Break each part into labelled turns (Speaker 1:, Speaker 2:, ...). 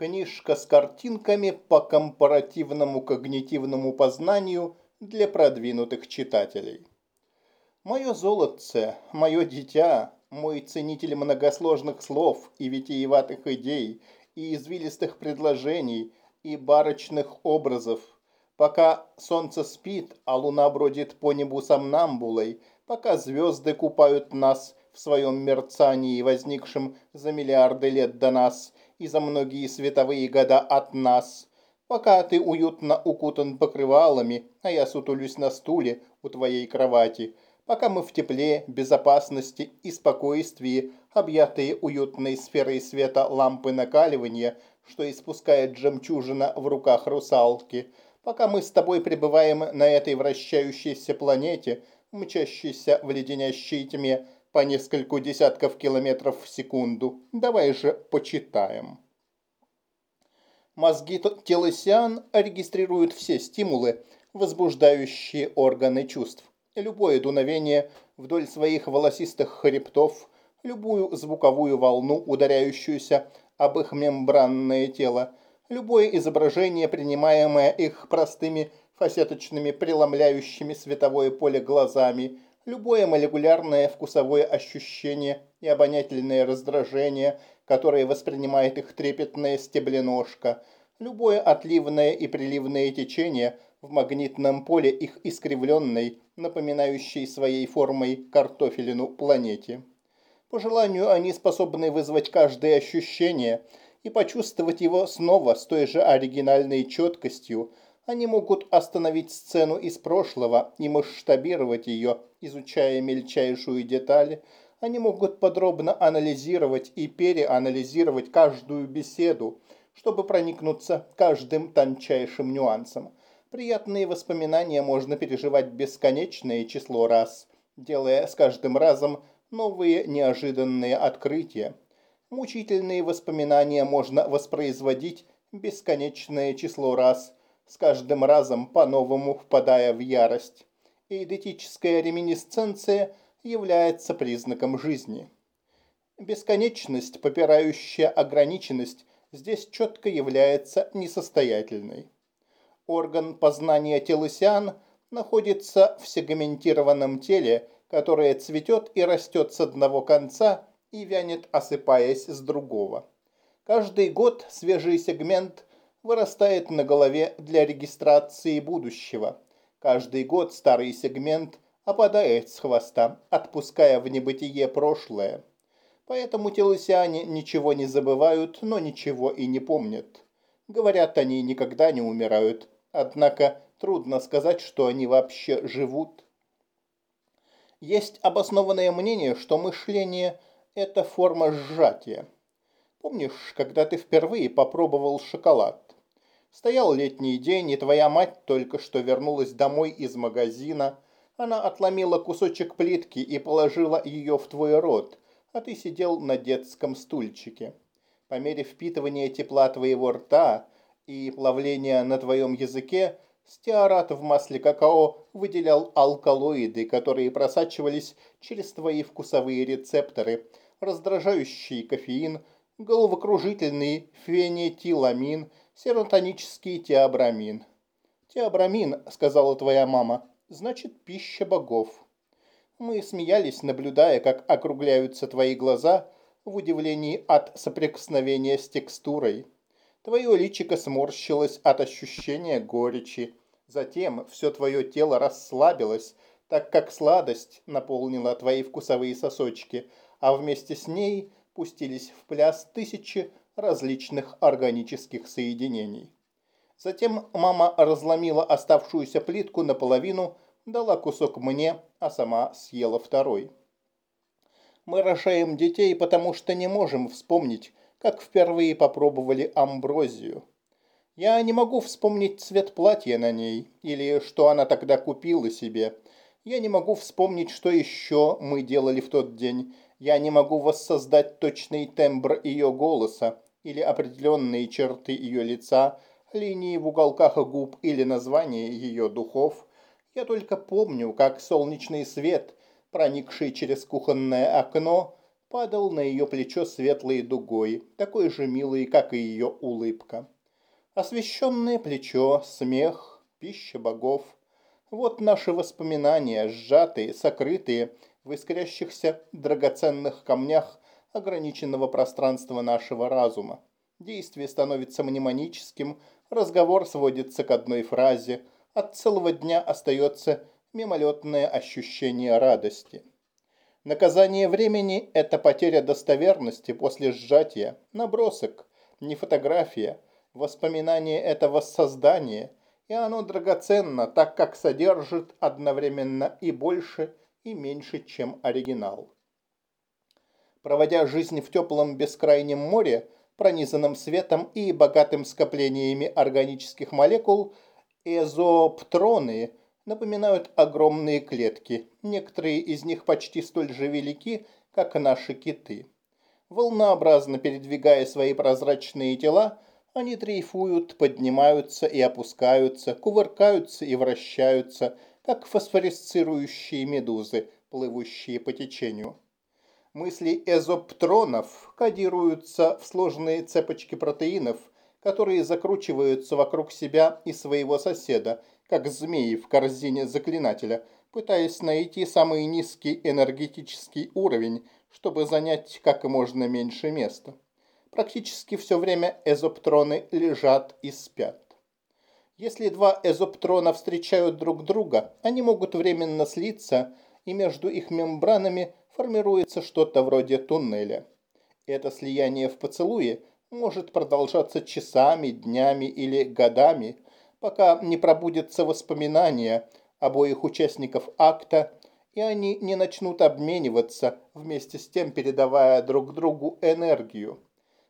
Speaker 1: Книжка с картинками по компаративному когнитивному познанию для продвинутых читателей. Мое золотце, мое дитя, мой ценитель многосложных слов и витиеватых идей, и извилистых предложений, и барочных образов. Пока солнце спит, а луна бродит по небу сомнамбулой, пока звезды купают нас в своем мерцании, возникшем за миллиарды лет до нас и за многие световые года от нас, пока ты уютно укутан покрывалами, а я сутулюсь на стуле у твоей кровати, пока мы в тепле, безопасности и спокойствии, объятые уютной сферой света лампы накаливания, что испускает жемчужина в руках русалки, пока мы с тобой пребываем на этой вращающейся планете, мчащейся в леденящей тьме, по нескольку десятков километров в секунду. Давай же почитаем. Мозги телосиан регистрируют все стимулы, возбуждающие органы чувств. Любое дуновение вдоль своих волосистых хребтов, любую звуковую волну, ударяющуюся об их мембранное тело, любое изображение, принимаемое их простыми фасеточными преломляющими световое поле глазами – любое молекулярное вкусовое ощущение и обонятельное раздражение, которое воспринимает их трепетная стебленожка, любое отливное и приливное течение в магнитном поле их искривленной, напоминающей своей формой картофелину планете. По желанию они способны вызвать каждое ощущение и почувствовать его снова с той же оригинальной четкостью, они могут остановить сцену из прошлого и масштабировать ее, изучая мельчайшую деталь. Они могут подробно анализировать и переанализировать каждую беседу, чтобы проникнуться каждым тончайшим нюансом. Приятные воспоминания можно переживать бесконечное число раз, делая с каждым разом новые неожиданные открытия. Мучительные воспоминания можно воспроизводить бесконечное число раз – с каждым разом по-новому впадая в ярость. Эйдетическая реминисценция является признаком жизни. Бесконечность, попирающая ограниченность, здесь четко является несостоятельной. Орган познания телосиан находится в сегментированном теле, которое цветет и растет с одного конца и вянет, осыпаясь с другого. Каждый год свежий сегмент вырастает на голове для регистрации будущего. Каждый год старый сегмент опадает с хвоста, отпуская в небытие прошлое. Поэтому телосяне ничего не забывают, но ничего и не помнят. Говорят, они никогда не умирают, однако трудно сказать, что они вообще живут. Есть обоснованное мнение, что мышление – это форма сжатия. Помнишь, когда ты впервые попробовал шоколад? Стоял летний день, и твоя мать только что вернулась домой из магазина. Она отломила кусочек плитки и положила ее в твой рот, а ты сидел на детском стульчике. По мере впитывания тепла твоего рта и плавления на твоем языке, стеарат в масле какао выделял алкалоиды, которые просачивались через твои вкусовые рецепторы, раздражающий кофеин, головокружительный фенетиламин – серотонический теобрамин. «Теобрамин», — сказала твоя мама, — «значит пища богов». Мы смеялись, наблюдая, как округляются твои глаза в удивлении от соприкосновения с текстурой. Твое личико сморщилось от ощущения горечи. Затем все твое тело расслабилось, так как сладость наполнила твои вкусовые сосочки, а вместе с ней пустились в пляс тысячи различных органических соединений. Затем мама разломила оставшуюся плитку наполовину, дала кусок мне, а сама съела второй. Мы рожаем детей, потому что не можем вспомнить, как впервые попробовали амброзию. Я не могу вспомнить цвет платья на ней, или что она тогда купила себе. Я не могу вспомнить, что еще мы делали в тот день. Я не могу воссоздать точный тембр ее голоса, или определенные черты ее лица, линии в уголках губ или название ее духов. Я только помню, как солнечный свет, проникший через кухонное окно, падал на ее плечо светлой дугой, такой же милой, как и ее улыбка. Освещенное плечо, смех, пища богов. Вот наши воспоминания, сжатые, сокрытые в искрящихся драгоценных камнях ограниченного пространства нашего разума. Действие становится мнемоническим, разговор сводится к одной фразе, от целого дня остается мимолетное ощущение радости. Наказание времени – это потеря достоверности после сжатия, набросок, не фотография. Воспоминание – это воссоздание, и оно драгоценно, так как содержит одновременно и больше, и меньше, чем оригинал. Проводя жизнь в теплом бескрайнем море, пронизанном светом и богатым скоплениями органических молекул, эзоптроны напоминают огромные клетки. Некоторые из них почти столь же велики, как наши киты. Волнообразно передвигая свои прозрачные тела, они дрейфуют, поднимаются и опускаются, кувыркаются и вращаются, как фосфоресцирующие медузы, плывущие по течению. Мысли эзоптронов кодируются в сложные цепочки протеинов, которые закручиваются вокруг себя и своего соседа, как змеи в корзине заклинателя, пытаясь найти самый низкий энергетический уровень, чтобы занять как можно меньше места. Практически все время эзоптроны лежат и спят. Если два эзоптрона встречают друг друга, они могут временно слиться, и между их мембранами формируется что-то вроде туннеля. Это слияние в поцелуе может продолжаться часами, днями или годами, пока не пробудятся воспоминания обоих участников акта, и они не начнут обмениваться, вместе с тем передавая друг другу энергию.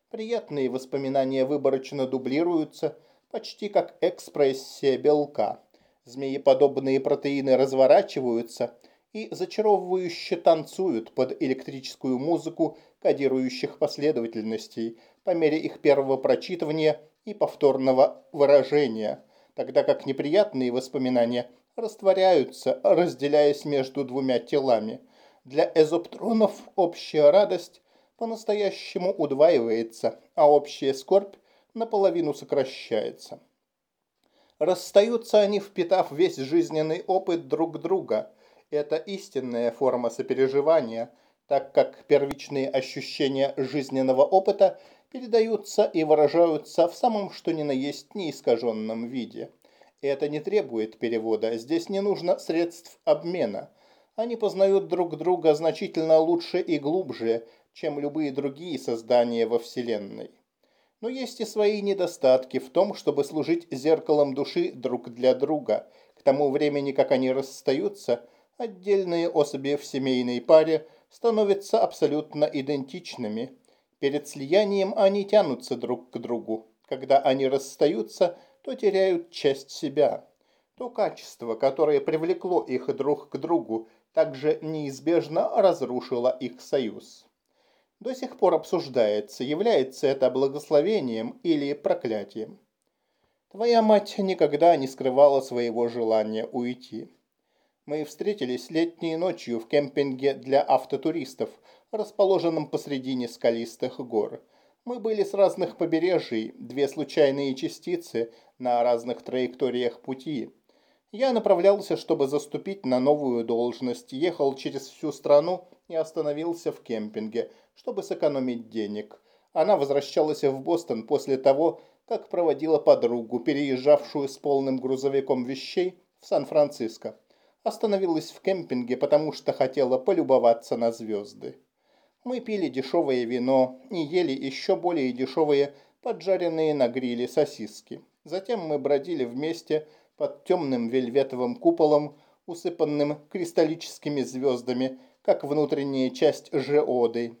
Speaker 1: Приятные воспоминания выборочно дублируются, почти как экспрессия белка. Змееподобные протеины разворачиваются и зачаровывающе танцуют под электрическую музыку кодирующих последовательностей по мере их первого прочитывания и повторного выражения, тогда как неприятные воспоминания растворяются, разделяясь между двумя телами. Для эзоптронов общая радость по-настоящему удваивается, а общая скорбь наполовину сокращается. Расстаются они, впитав весь жизненный опыт друг друга. Это истинная форма сопереживания, так как первичные ощущения жизненного опыта передаются и выражаются в самом что ни на есть неискаженном виде. Это не требует перевода, здесь не нужно средств обмена. Они познают друг друга значительно лучше и глубже, чем любые другие создания во Вселенной. Но есть и свои недостатки в том, чтобы служить зеркалом души друг для друга. К тому времени, как они расстаются, отдельные особи в семейной паре становятся абсолютно идентичными. Перед слиянием они тянутся друг к другу. Когда они расстаются, то теряют часть себя. То качество, которое привлекло их друг к другу, также неизбежно разрушило их союз до сих пор обсуждается, является это благословением или проклятием. Твоя мать никогда не скрывала своего желания уйти. Мы встретились летней ночью в кемпинге для автотуристов, расположенном посредине скалистых гор. Мы были с разных побережий, две случайные частицы на разных траекториях пути. Я направлялся, чтобы заступить на новую должность, ехал через всю страну и остановился в кемпинге, чтобы сэкономить денег. Она возвращалась в Бостон после того, как проводила подругу, переезжавшую с полным грузовиком вещей в Сан-Франциско. Остановилась в кемпинге, потому что хотела полюбоваться на звезды. Мы пили дешевое вино и ели еще более дешевые поджаренные на гриле сосиски. Затем мы бродили вместе под темным вельветовым куполом, усыпанным кристаллическими звездами, как внутренняя часть жеоды.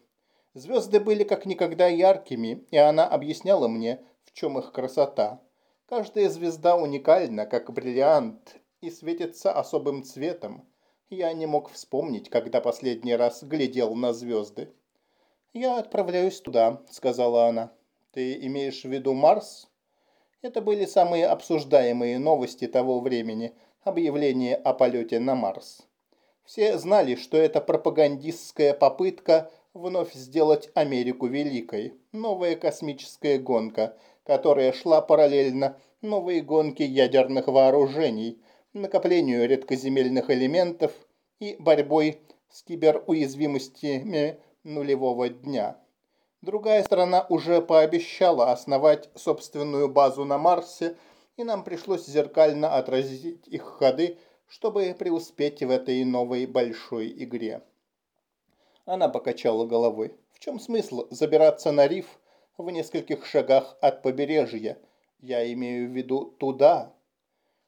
Speaker 1: Звезды были как никогда яркими, и она объясняла мне, в чем их красота. Каждая звезда уникальна, как бриллиант, и светится особым цветом. Я не мог вспомнить, когда последний раз глядел на звезды. «Я отправляюсь туда», — сказала она. «Ты имеешь в виду Марс?» Это были самые обсуждаемые новости того времени, объявление о полете на Марс. Все знали, что это пропагандистская попытка вновь сделать Америку великой. Новая космическая гонка, которая шла параллельно новой гонке ядерных вооружений, накоплению редкоземельных элементов и борьбой с киберуязвимостями нулевого дня. Другая страна уже пообещала основать собственную базу на Марсе, и нам пришлось зеркально отразить их ходы, чтобы преуспеть в этой новой большой игре. Она покачала головой. В чем смысл забираться на риф в нескольких шагах от побережья? Я имею в виду туда.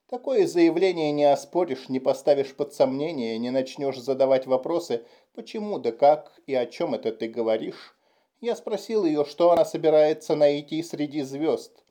Speaker 1: Такое заявление не оспоришь, не поставишь под сомнение, не начнешь задавать вопросы, почему да как и о чем это ты говоришь. Я спросил ее, что она собирается найти среди звезд.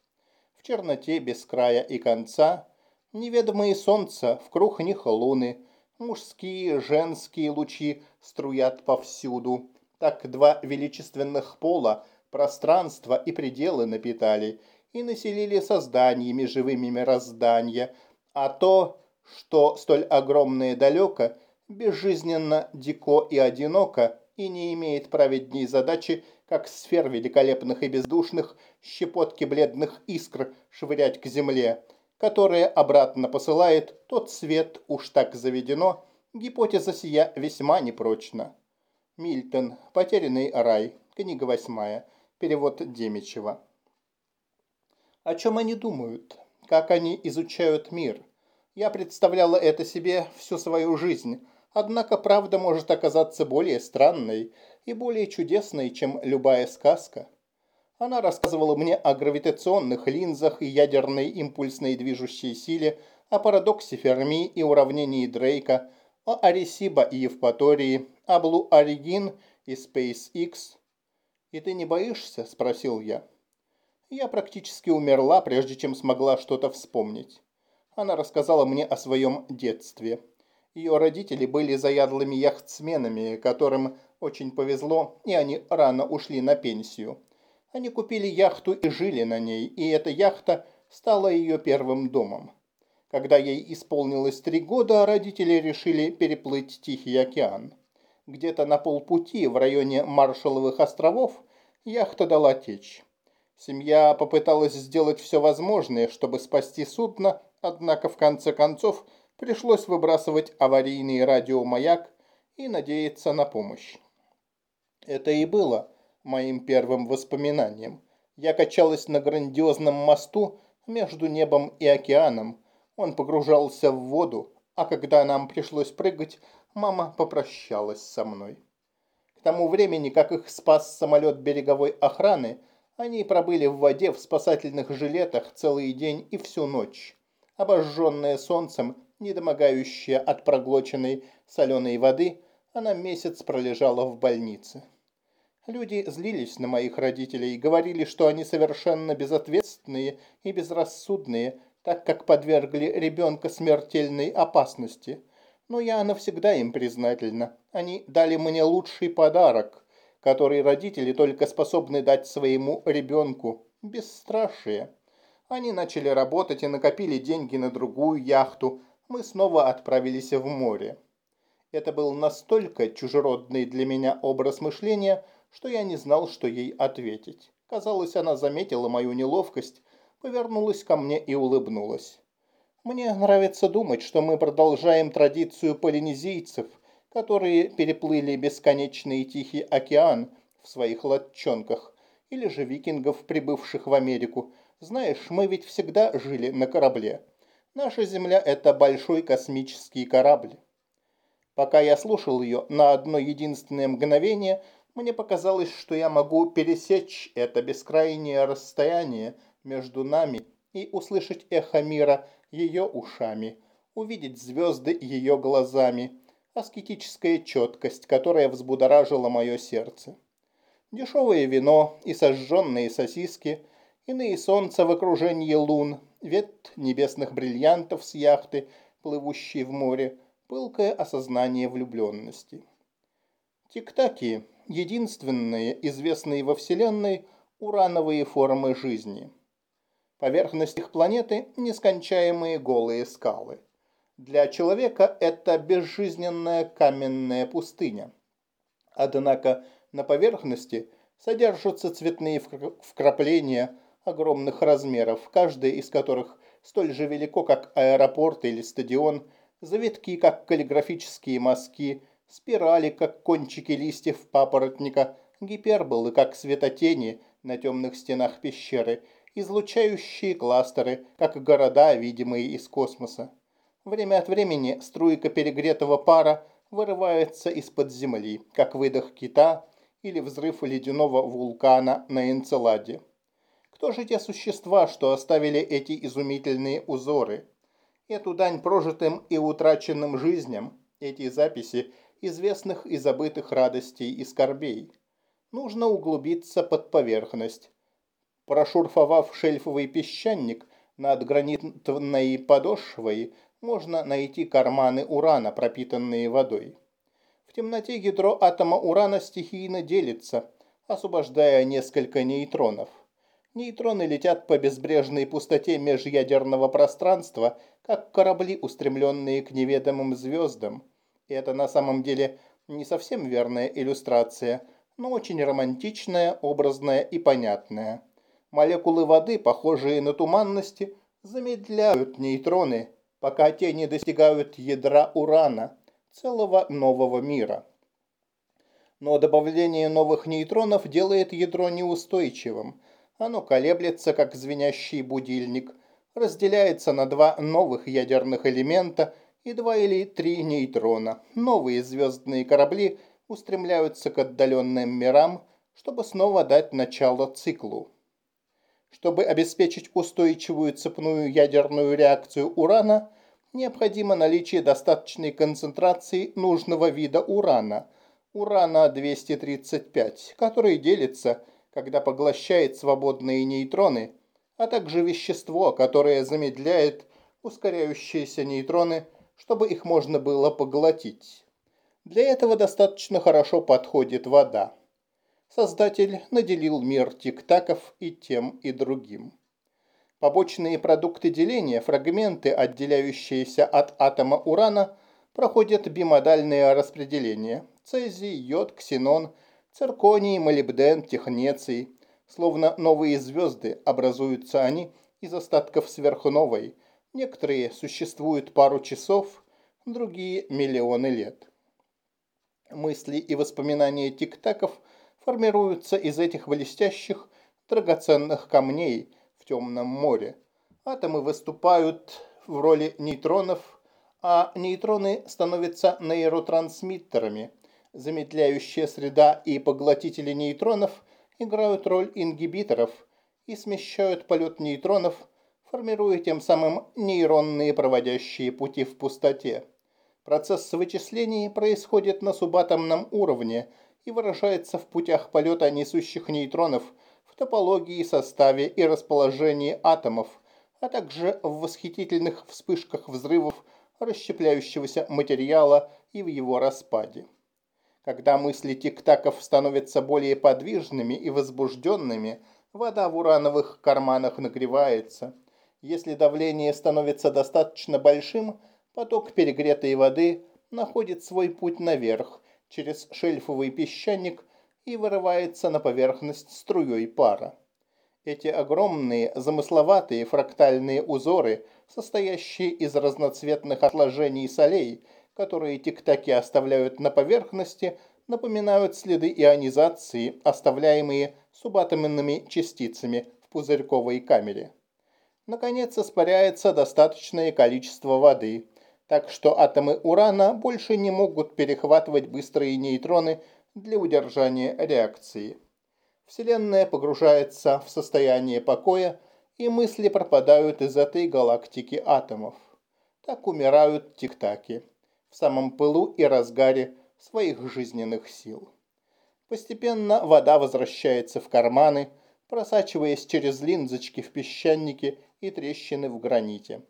Speaker 1: В черноте без края и конца, неведомые солнца, в круг них луны – Мужские, женские лучи струят повсюду. Так два величественных пола пространство и пределы напитали и населили созданиями живыми мироздания, а то, что столь огромное далеко, безжизненно, дико и одиноко, и не имеет праведней задачи, как сфер великолепных и бездушных, щепотки бледных искр швырять к земле, которое обратно посылает тот свет, уж так заведено, гипотеза сия весьма непрочна. Мильтон. Потерянный рай. Книга восьмая. Перевод Демичева. О чем они думают? Как они изучают мир? Я представляла это себе всю свою жизнь, однако правда может оказаться более странной и более чудесной, чем любая сказка. Она рассказывала мне о гравитационных линзах и ядерной импульсной движущей силе, о парадоксе Ферми и уравнении Дрейка, о Аресиба и Евпатории, о Блу Оригин и SpaceX. «И ты не боишься?» – спросил я. Я практически умерла, прежде чем смогла что-то вспомнить. Она рассказала мне о своем детстве. Ее родители были заядлыми яхтсменами, которым очень повезло, и они рано ушли на пенсию. Они купили яхту и жили на ней, и эта яхта стала ее первым домом. Когда ей исполнилось три года, родители решили переплыть Тихий океан. Где-то на полпути в районе Маршалловых островов яхта дала течь. Семья попыталась сделать все возможное, чтобы спасти судно, однако в конце концов пришлось выбрасывать аварийный радиомаяк и надеяться на помощь. Это и было моим первым воспоминанием. Я качалась на грандиозном мосту между небом и океаном. Он погружался в воду, а когда нам пришлось прыгать, мама попрощалась со мной. К тому времени, как их спас самолет береговой охраны, они пробыли в воде в спасательных жилетах целый день и всю ночь. Обожженная солнцем, недомогающая от проглоченной соленой воды, она месяц пролежала в больнице. Люди злились на моих родителей и говорили, что они совершенно безответственные и безрассудные, так как подвергли ребенка смертельной опасности. Но я навсегда им признательна. Они дали мне лучший подарок, который родители только способны дать своему ребенку – бесстрашие. Они начали работать и накопили деньги на другую яхту. Мы снова отправились в море. Это был настолько чужеродный для меня образ мышления – что я не знал, что ей ответить. Казалось, она заметила мою неловкость, повернулась ко мне и улыбнулась. Мне нравится думать, что мы продолжаем традицию полинезийцев, которые переплыли бесконечный Тихий океан в своих лодчонках, или же викингов, прибывших в Америку. Знаешь, мы ведь всегда жили на корабле. Наша Земля – это большой космический корабль. Пока я слушал ее, на одно единственное мгновение – мне показалось, что я могу пересечь это бескрайнее расстояние между нами и услышать эхо мира ее ушами, увидеть звезды ее глазами, аскетическая четкость, которая взбудоражила мое сердце. Дешевое вино и сожженные сосиски, иные солнца в окружении лун, вет небесных бриллиантов с яхты, плывущей в море, пылкое осознание влюбленности. Тик-таки, единственные известные во Вселенной урановые формы жизни. Поверхность их планеты – нескончаемые голые скалы. Для человека это безжизненная каменная пустыня. Однако На поверхности содержатся цветные вкрапления огромных размеров, каждое из которых столь же велико, как аэропорт или стадион, завитки, как каллиграфические мазки, спирали, как кончики листьев папоротника, гиперболы, как светотени на темных стенах пещеры, излучающие кластеры, как города, видимые из космоса. Время от времени струйка перегретого пара вырывается из-под земли, как выдох кита или взрыв ледяного вулкана на Энцеладе. Кто же те существа, что оставили эти изумительные узоры? Эту дань прожитым и утраченным жизням, эти записи известных и забытых радостей и скорбей. Нужно углубиться под поверхность. Прошурфовав шельфовый песчаник над гранитной подошвой, можно найти карманы урана, пропитанные водой. В темноте ядро атома урана стихийно делится, освобождая несколько нейтронов. Нейтроны летят по безбрежной пустоте межядерного пространства, как корабли, устремленные к неведомым звездам. Это на самом деле не совсем верная иллюстрация, но очень романтичная, образная и понятная. Молекулы воды, похожие на туманности, замедляют нейтроны, пока те не достигают ядра урана, целого нового мира. Но добавление новых нейтронов делает ядро неустойчивым – оно колеблется, как звенящий будильник, разделяется на два новых ядерных элемента и два или три нейтрона. Новые звездные корабли устремляются к отдаленным мирам, чтобы снова дать начало циклу. Чтобы обеспечить устойчивую цепную ядерную реакцию урана, необходимо наличие достаточной концентрации нужного вида урана, урана-235, который делится когда поглощает свободные нейтроны, а также вещество, которое замедляет ускоряющиеся нейтроны, чтобы их можно было поглотить. Для этого достаточно хорошо подходит вода. Создатель наделил мир тиктаков и тем, и другим. Побочные продукты деления, фрагменты, отделяющиеся от атома урана, проходят бимодальное распределение. Цезий, йод, ксенон – Цирконий, молибден, технеций. Словно новые звезды образуются они из остатков сверхновой. Некоторые существуют пару часов, другие – миллионы лет. Мысли и воспоминания тиктаков формируются из этих блестящих, драгоценных камней в темном море. Атомы выступают в роли нейтронов, а нейтроны становятся нейротрансмиттерами – замедляющая среда и поглотители нейтронов играют роль ингибиторов и смещают полет нейтронов, формируя тем самым нейронные проводящие пути в пустоте. Процесс вычислений происходит на субатомном уровне и выражается в путях полета несущих нейтронов, в топологии, составе и расположении атомов, а также в восхитительных вспышках взрывов расщепляющегося материала и в его распаде. Когда мысли тиктаков становятся более подвижными и возбужденными, вода в урановых карманах нагревается. Если давление становится достаточно большим, поток перегретой воды находит свой путь наверх через шельфовый песчаник и вырывается на поверхность струей пара. Эти огромные, замысловатые фрактальные узоры, состоящие из разноцветных отложений солей, которые тиктаки оставляют на поверхности, напоминают следы ионизации, оставляемые субатомными частицами в пузырьковой камере. Наконец, испаряется достаточное количество воды, так что атомы урана больше не могут перехватывать быстрые нейтроны для удержания реакции. Вселенная погружается в состояние покоя, и мысли пропадают из этой галактики атомов. Так умирают тиктаки в самом пылу и разгаре своих жизненных сил. Постепенно вода возвращается в карманы, просачиваясь через линзочки в песчанике и трещины в граните.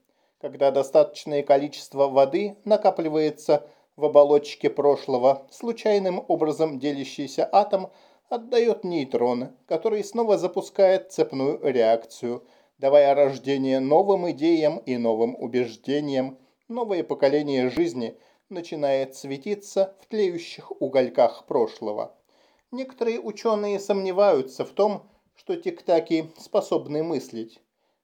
Speaker 1: Когда достаточное количество воды накапливается в оболочке прошлого, случайным образом делящийся атом отдает нейтроны, который снова запускает цепную реакцию, давая рождение новым идеям и новым убеждениям, новое поколение жизни – начинает светиться в тлеющих угольках прошлого. Некоторые ученые сомневаются в том, что тиктаки способны мыслить.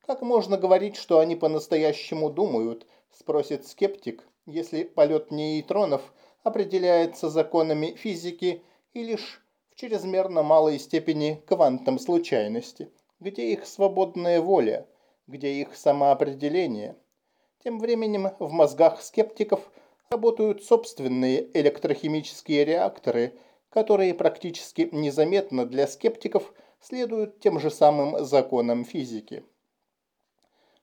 Speaker 1: Как можно говорить, что они по-настоящему думают, спросит скептик, если полет нейтронов определяется законами физики и лишь в чрезмерно малой степени квантом случайности, где их свободная воля, где их самоопределение. Тем временем в мозгах скептиков работают собственные электрохимические реакторы, которые практически незаметно для скептиков следуют тем же самым законам физики.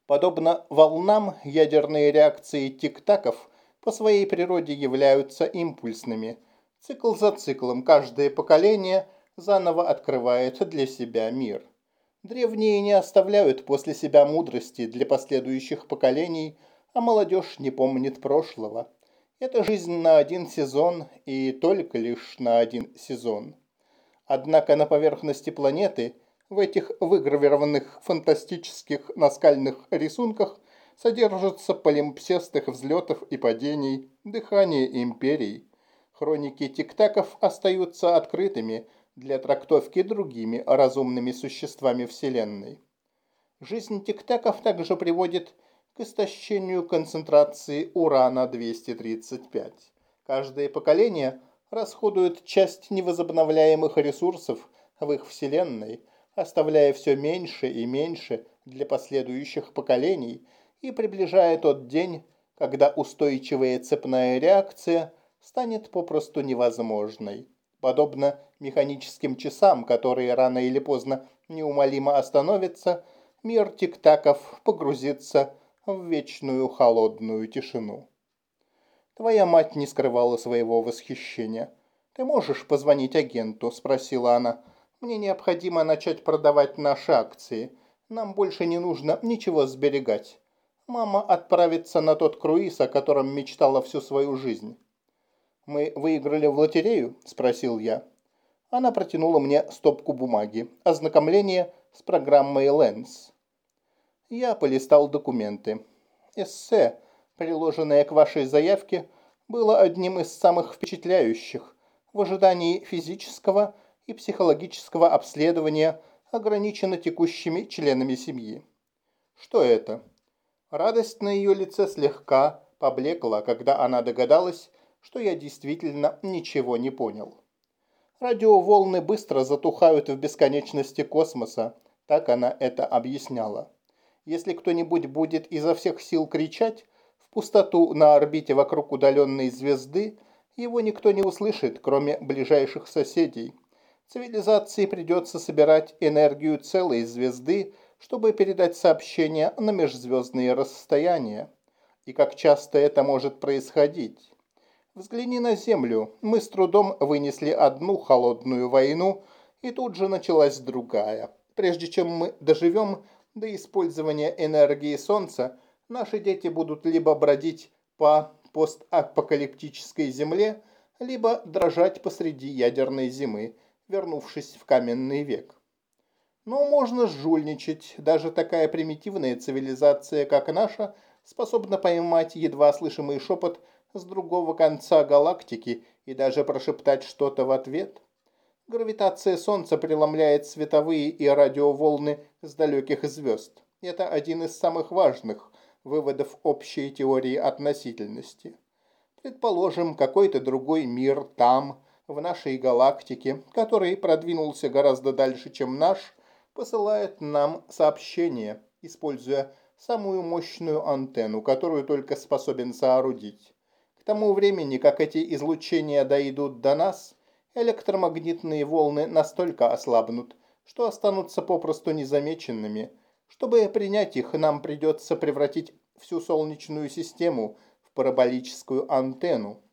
Speaker 1: Подобно волнам, ядерные реакции тик-таков по своей природе являются импульсными. Цикл за циклом каждое поколение заново открывает для себя мир. Древние не оставляют после себя мудрости для последующих поколений, а молодежь не помнит прошлого. Это жизнь на один сезон и только лишь на один сезон. Однако на поверхности планеты – в этих выгравированных фантастических наскальных рисунках содержатся полимпсестых взлетов и падений, дыхание империй. Хроники тиктаков остаются открытыми для трактовки другими разумными существами Вселенной. Жизнь тиктаков также приводит к истощению концентрации урана-235. Каждое поколение расходует часть невозобновляемых ресурсов в их Вселенной – оставляя все меньше и меньше для последующих поколений и приближая тот день, когда устойчивая цепная реакция станет попросту невозможной. Подобно механическим часам, которые рано или поздно неумолимо остановятся, мир тиктаков погрузится в вечную холодную тишину. Твоя мать не скрывала своего восхищения. «Ты можешь позвонить агенту?» – спросила она. Мне необходимо начать продавать наши акции. Нам больше не нужно ничего сберегать. Мама отправится на тот круиз, о котором мечтала всю свою жизнь. «Мы выиграли в лотерею?» – спросил я. Она протянула мне стопку бумаги. Ознакомление с программой «Лэнс». Я полистал документы. Эссе, приложенное к вашей заявке, было одним из самых впечатляющих в ожидании физического и психологического обследования ограничено текущими членами семьи. Что это? Радость на ее лице слегка поблекла, когда она догадалась, что я действительно ничего не понял. Радиоволны быстро затухают в бесконечности космоса, так она это объясняла. Если кто-нибудь будет изо всех сил кричать, в пустоту на орбите вокруг удаленной звезды его никто не услышит, кроме ближайших соседей – Цивилизации придется собирать энергию целой звезды, чтобы передать сообщение на межзвездные расстояния. И как часто это может происходить? Взгляни на Землю. Мы с трудом вынесли одну холодную войну, и тут же началась другая. Прежде чем мы доживем до использования энергии Солнца, наши дети будут либо бродить по постапокалиптической Земле, либо дрожать посреди ядерной зимы, вернувшись в каменный век. Но можно жульничать. Даже такая примитивная цивилизация, как наша, способна поймать едва слышимый шепот с другого конца галактики и даже прошептать что-то в ответ. Гравитация Солнца преломляет световые и радиоволны с далеких звезд. Это один из самых важных выводов общей теории относительности. Предположим, какой-то другой мир там, в нашей галактике, который продвинулся гораздо дальше, чем наш, посылает нам сообщение, используя самую мощную антенну, которую только способен соорудить. К тому времени, как эти излучения дойдут до нас, электромагнитные волны настолько ослабнут, что останутся попросту незамеченными. Чтобы принять их, нам придется превратить всю Солнечную систему в параболическую антенну.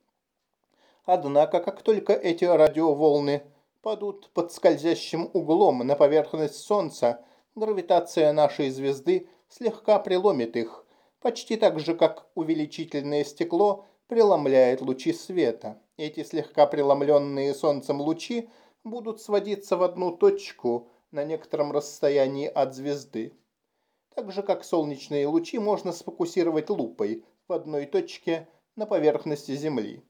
Speaker 1: Однако, как только эти радиоволны падут под скользящим углом на поверхность Солнца, гравитация нашей звезды слегка преломит их, почти так же, как увеличительное стекло преломляет лучи света. Эти слегка преломленные Солнцем лучи будут сводиться в одну точку на некотором расстоянии от звезды. Так же, как солнечные лучи можно сфокусировать лупой в одной точке на поверхности Земли.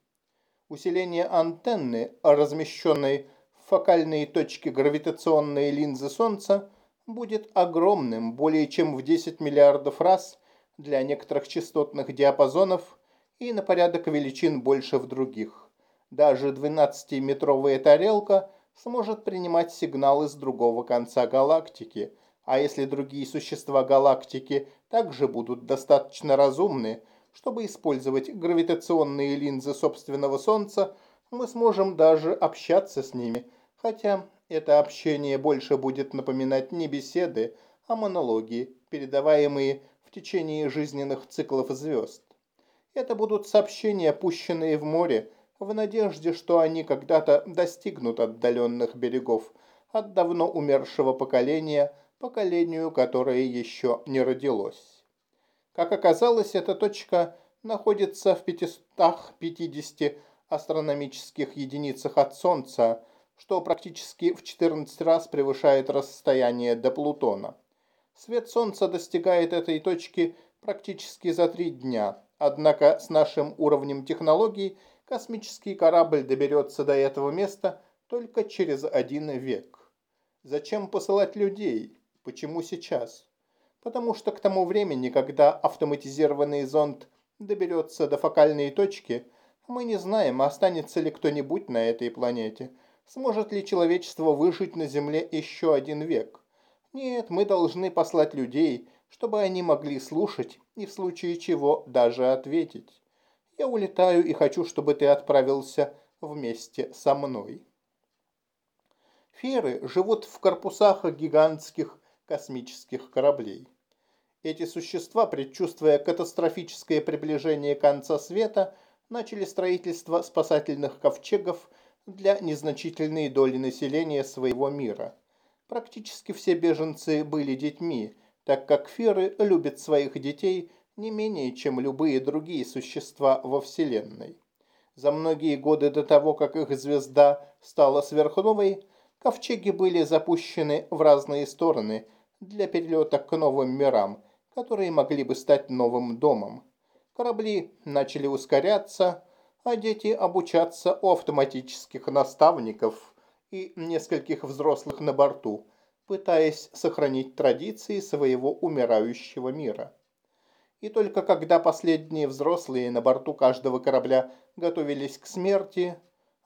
Speaker 1: Усиление антенны, размещенной в фокальные точки гравитационной линзы Солнца будет огромным, более чем в 10 миллиардов раз для некоторых частотных диапазонов и на порядок величин больше в других. Даже 12-метровая тарелка сможет принимать сигналы с другого конца галактики, а если другие существа галактики также будут достаточно разумны, чтобы использовать гравитационные линзы собственного Солнца, мы сможем даже общаться с ними, хотя это общение больше будет напоминать не беседы, а монологи, передаваемые в течение жизненных циклов звезд. Это будут сообщения, пущенные в море, в надежде, что они когда-то достигнут отдаленных берегов от давно умершего поколения, поколению, которое еще не родилось. Как оказалось, эта точка находится в 550 астрономических единицах от Солнца, что практически в 14 раз превышает расстояние до Плутона. Свет Солнца достигает этой точки практически за три дня, однако с нашим уровнем технологий космический корабль доберется до этого места только через один век. Зачем посылать людей? Почему сейчас? Потому что к тому времени, когда автоматизированный зонд доберется до фокальной точки, мы не знаем, останется ли кто-нибудь на этой планете. Сможет ли человечество выжить на Земле еще один век? Нет, мы должны послать людей, чтобы они могли слушать и в случае чего даже ответить. Я улетаю и хочу, чтобы ты отправился вместе со мной. Феры живут в корпусах гигантских космических кораблей. Эти существа, предчувствуя катастрофическое приближение конца света, начали строительство спасательных ковчегов для незначительной доли населения своего мира. Практически все беженцы были детьми, так как феры любят своих детей не менее, чем любые другие существа во Вселенной. За многие годы до того, как их звезда стала сверхновой, ковчеги были запущены в разные стороны для перелета к новым мирам – которые могли бы стать новым домом. Корабли начали ускоряться, а дети обучаться у автоматических наставников и нескольких взрослых на борту, пытаясь сохранить традиции своего умирающего мира. И только когда последние взрослые на борту каждого корабля готовились к смерти,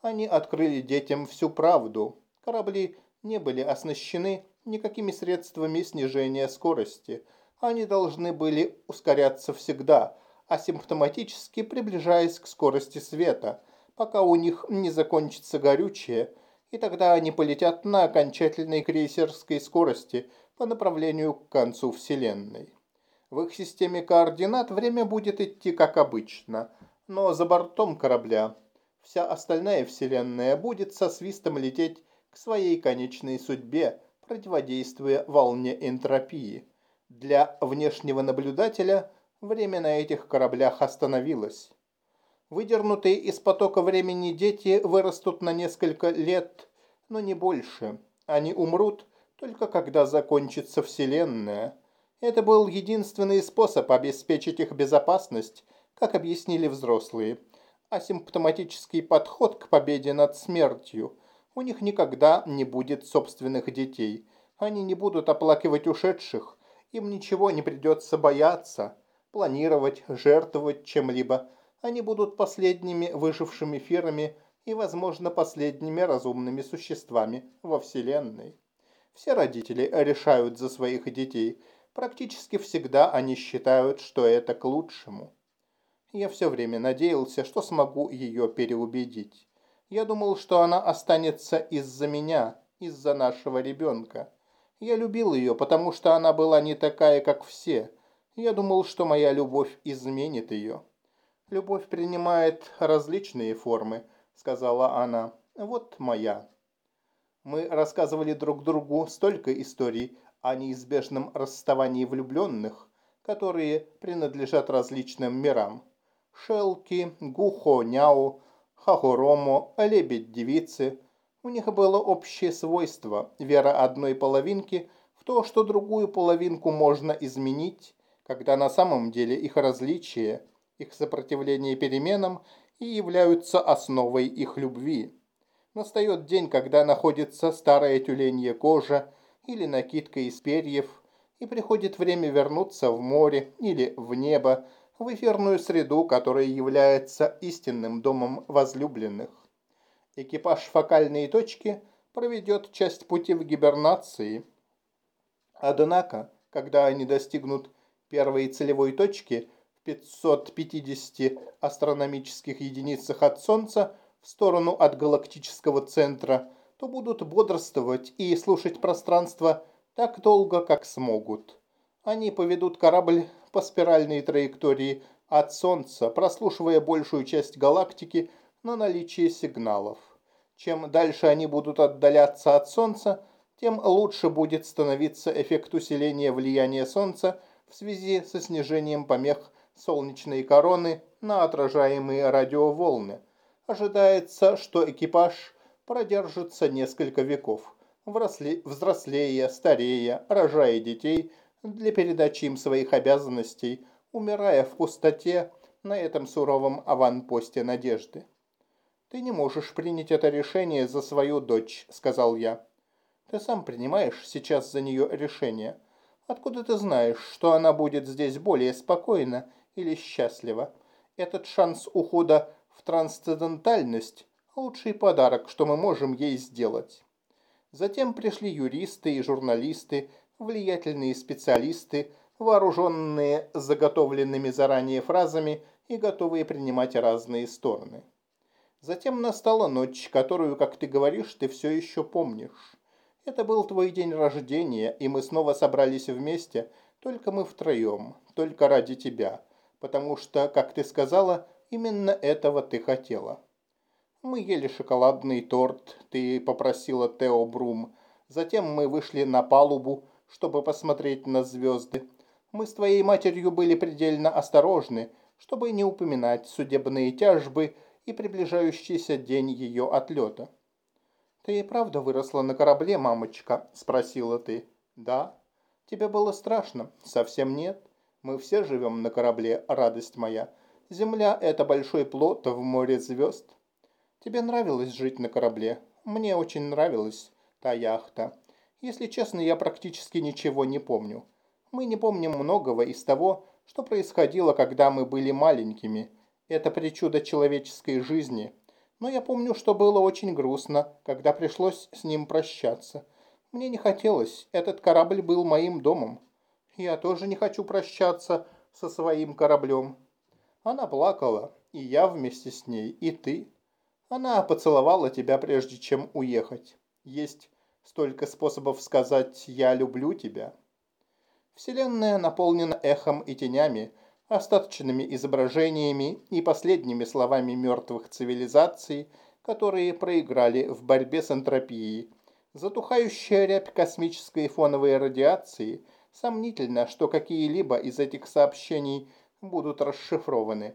Speaker 1: они открыли детям всю правду. Корабли не были оснащены никакими средствами снижения скорости – они должны были ускоряться всегда, асимптоматически приближаясь к скорости света, пока у них не закончится горючее, и тогда они полетят на окончательной крейсерской скорости по направлению к концу Вселенной. В их системе координат время будет идти как обычно, но за бортом корабля вся остальная Вселенная будет со свистом лететь к своей конечной судьбе, противодействуя волне энтропии. Для внешнего наблюдателя время на этих кораблях остановилось. Выдернутые из потока времени дети вырастут на несколько лет, но не больше. Они умрут только когда закончится Вселенная. Это был единственный способ обеспечить их безопасность, как объяснили взрослые. Асимптоматический подход к победе над смертью. У них никогда не будет собственных детей. Они не будут оплакивать ушедших, им ничего не придется бояться, планировать, жертвовать чем-либо. Они будут последними выжившими фирами и, возможно, последними разумными существами во Вселенной. Все родители решают за своих детей. Практически всегда они считают, что это к лучшему. Я все время надеялся, что смогу ее переубедить. Я думал, что она останется из-за меня, из-за нашего ребенка. Я любил ее, потому что она была не такая, как все. Я думал, что моя любовь изменит ее. «Любовь принимает различные формы», — сказала она. «Вот моя». Мы рассказывали друг другу столько историй о неизбежном расставании влюбленных, которые принадлежат различным мирам. Шелки, Гухо, Няу, Хахуромо, Лебедь-девицы — у них было общее свойство – вера одной половинки в то, что другую половинку можно изменить, когда на самом деле их различия, их сопротивление переменам и являются основой их любви. Настает день, когда находится старая тюленья кожа или накидка из перьев, и приходит время вернуться в море или в небо, в эфирную среду, которая является истинным домом возлюбленных. Экипаж фокальной точки проведет часть пути в гибернации. Однако, когда они достигнут первой целевой точки в 550 астрономических единицах от Солнца в сторону от галактического центра, то будут бодрствовать и слушать пространство так долго, как смогут. Они поведут корабль по спиральной траектории от Солнца, прослушивая большую часть галактики на наличие сигналов. Чем дальше они будут отдаляться от Солнца, тем лучше будет становиться эффект усиления влияния Солнца в связи со снижением помех солнечной короны на отражаемые радиоволны. Ожидается, что экипаж продержится несколько веков, взрослея, старея, рожая детей – для передачи им своих обязанностей, умирая в пустоте на этом суровом аванпосте надежды. «Ты не можешь принять это решение за свою дочь», — сказал я. «Ты сам принимаешь сейчас за нее решение. Откуда ты знаешь, что она будет здесь более спокойна или счастлива? Этот шанс ухода в трансцендентальность – лучший подарок, что мы можем ей сделать». Затем пришли юристы и журналисты, влиятельные специалисты, вооруженные заготовленными заранее фразами и готовые принимать разные стороны. Затем настала ночь, которую, как ты говоришь, ты все еще помнишь. Это был твой день рождения, и мы снова собрались вместе, только мы втроем, только ради тебя, потому что, как ты сказала, именно этого ты хотела. Мы ели шоколадный торт, ты попросила Тео Брум. Затем мы вышли на палубу, чтобы посмотреть на звезды. Мы с твоей матерью были предельно осторожны, чтобы не упоминать судебные тяжбы и приближающийся день ее отлета. «Ты и правда выросла на корабле, мамочка?» – спросила ты. «Да». «Тебе было страшно?» «Совсем нет. Мы все живем на корабле, радость моя. Земля – это большой плод в море звезд». «Тебе нравилось жить на корабле?» «Мне очень нравилась та яхта. Если честно, я практически ничего не помню. Мы не помним многого из того, что происходило, когда мы были маленькими. Это причуда человеческой жизни. Но я помню, что было очень грустно, когда пришлось с ним прощаться. Мне не хотелось, этот корабль был моим домом. Я тоже не хочу прощаться со своим кораблем. Она плакала, и я вместе с ней, и ты. Она поцеловала тебя, прежде чем уехать. Есть Столько способов сказать «я люблю тебя». Вселенная наполнена эхом и тенями, остаточными изображениями и последними словами мертвых цивилизаций, которые проиграли в борьбе с энтропией. Затухающая рябь космической фоновой радиации сомнительно, что какие-либо из этих сообщений будут расшифрованы.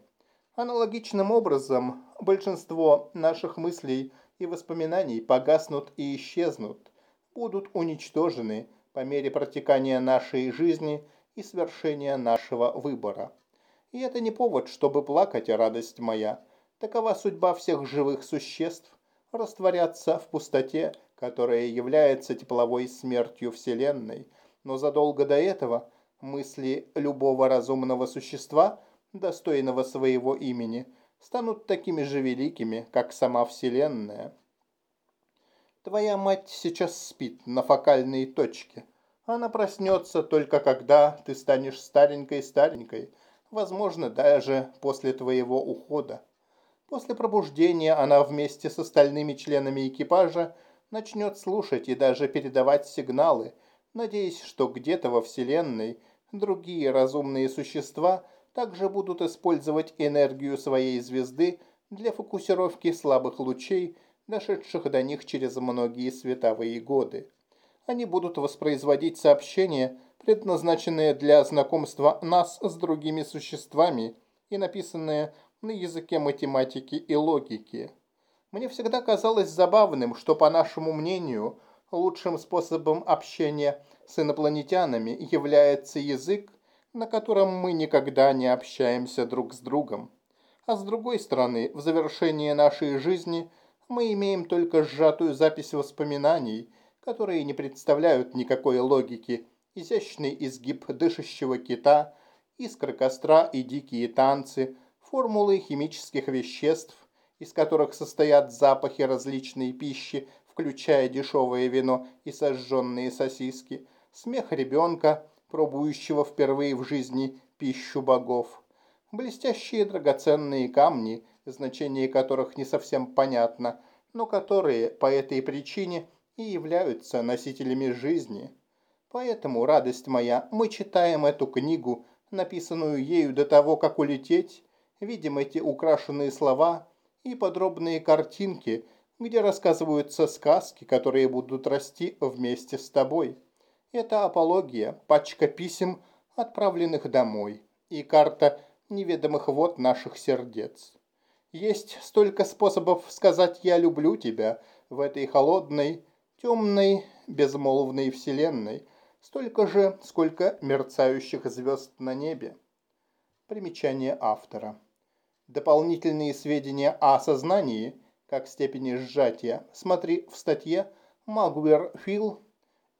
Speaker 1: Аналогичным образом большинство наших мыслей и воспоминаний погаснут и исчезнут, будут уничтожены по мере протекания нашей жизни и свершения нашего выбора. И это не повод, чтобы плакать, радость моя. Такова судьба всех живых существ – растворяться в пустоте, которая является тепловой смертью Вселенной. Но задолго до этого мысли любого разумного существа, достойного своего имени, станут такими же великими, как сама Вселенная. Твоя мать сейчас спит на фокальной точке. Она проснется только когда ты станешь старенькой-старенькой, возможно, даже после твоего ухода. После пробуждения она вместе с остальными членами экипажа начнет слушать и даже передавать сигналы, надеясь, что где-то во Вселенной другие разумные существа также будут использовать энергию своей звезды для фокусировки слабых лучей дошедших до них через многие световые годы. Они будут воспроизводить сообщения, предназначенные для знакомства нас с другими существами и написанные на языке математики и логики. Мне всегда казалось забавным, что, по нашему мнению, лучшим способом общения с инопланетянами является язык, на котором мы никогда не общаемся друг с другом. А с другой стороны, в завершении нашей жизни – Мы имеем только сжатую запись воспоминаний, которые не представляют никакой логики, изящный изгиб дышащего кита, искры костра и дикие танцы, формулы химических веществ, из которых состоят запахи различной пищи, включая дешевое вино и сожженные сосиски, смех ребенка, пробующего впервые в жизни пищу богов, блестящие драгоценные камни, значение которых не совсем понятно, но которые по этой причине и являются носителями жизни. Поэтому, радость моя, мы читаем эту книгу, написанную ею до того, как улететь, видим эти украшенные слова и подробные картинки, где рассказываются сказки, которые будут расти вместе с тобой. Это апология, пачка писем, отправленных домой, и карта неведомых вод наших сердец. Есть столько способов сказать «я люблю тебя» в этой холодной, темной, безмолвной вселенной, столько же, сколько мерцающих звезд на небе. Примечание автора. Дополнительные сведения о сознании, как степени сжатия, смотри в статье Магуэр Фил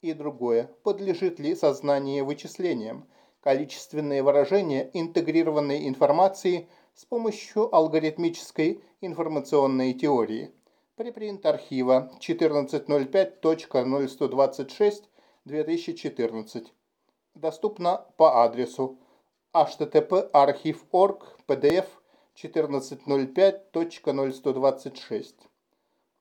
Speaker 1: и другое. Подлежит ли сознание вычислениям? Количественные выражения интегрированной информации с помощью алгоритмической информационной теории. Препринт архива 1405.0126 2014. Доступно по адресу http archive.org pdf 1405.0126.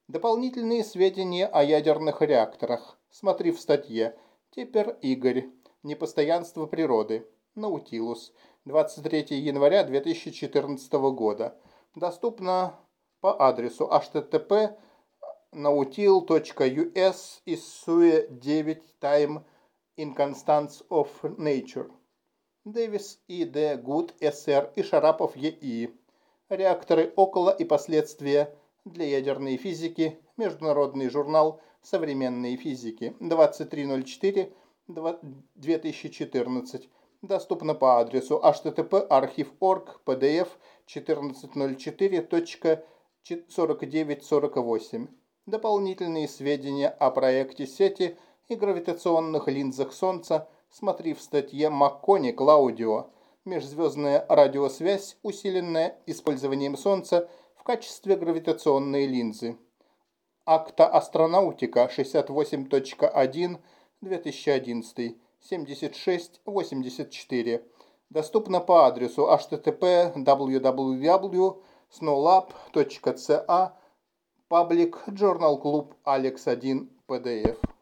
Speaker 1: Дополнительные сведения о ядерных реакторах. Смотри в статье Тепер Игорь. Непостоянство природы. Наутилус. 23 января 2014 года. Доступно по адресу http nautil.us issue 9 time inconstance of nature. Дэвис И. Д. Гуд, С.Р. и Шарапов Е.И. Реакторы около и последствия для ядерной физики. Международный журнал современной физики. 2304 2014. Доступно по адресу http archive.org pdf 1404.4948. Дополнительные сведения о проекте сети и гравитационных линзах Солнца смотри в статье Маккони Клаудио «Межзвездная радиосвязь, усиленная использованием Солнца в качестве гравитационной линзы». Акта астронаутика 68.1 2011 7684. Доступно по адресу http www.snowlab.ca Public Journal Club Alex 1 PDF.